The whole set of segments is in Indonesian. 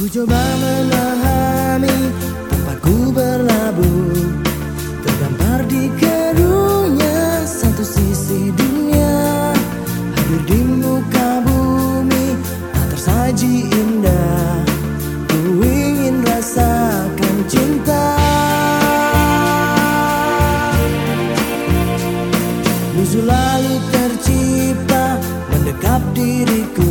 Ku coba memahami tempat ku berlabuh. Terdampar di kerunya satu sisi dunia. Hadir di muka bumi tak tersaji indah. Ku ingin rasakan cinta. Musuh lalu tercipta mendekap diriku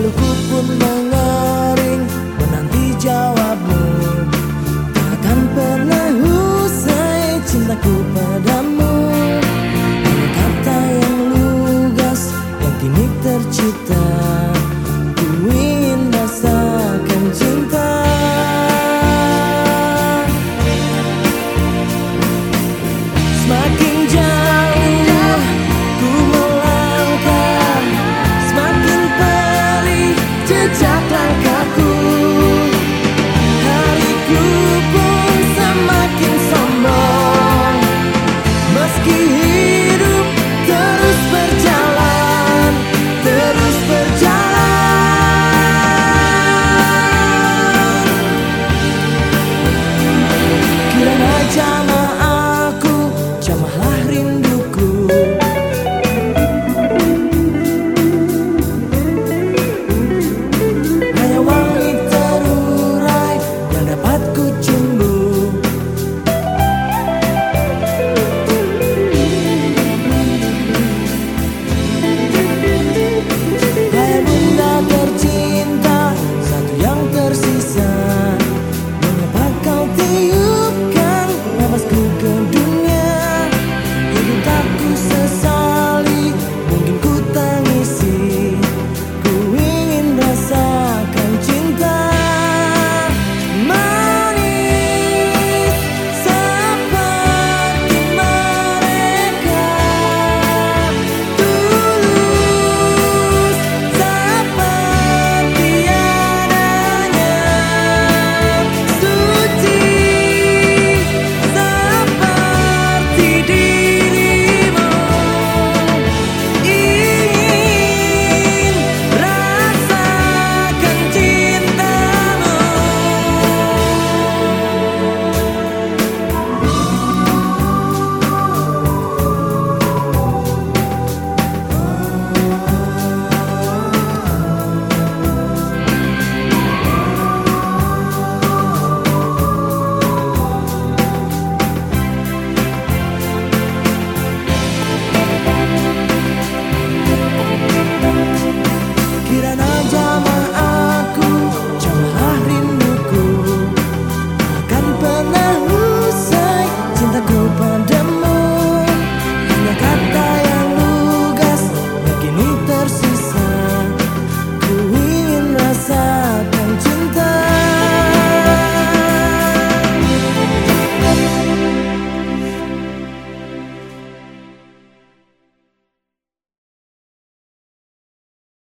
Pelukku pun mengering Menanti jawabmu. Takkan pernah usai cintaku padamu. Hanya kata yang lugas Yang kini tercipta. Ku ingin rasakan cinta. Semakin